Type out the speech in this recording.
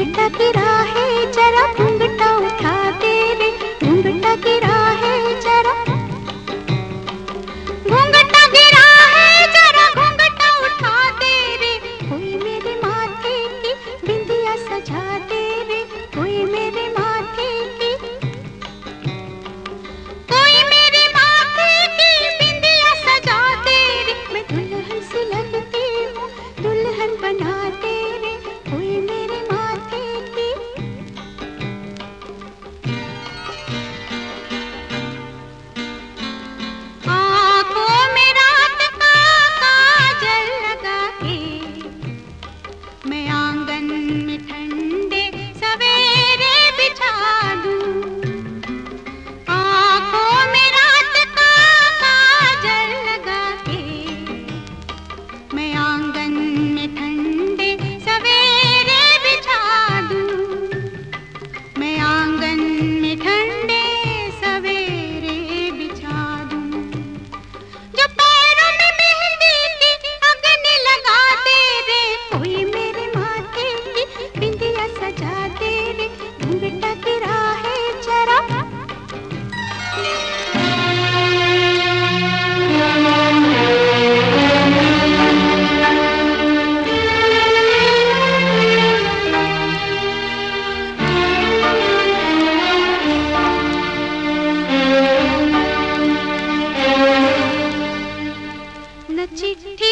घुंघटा राह है जरा घुंघटा उठा दे रे घुंघटा जादू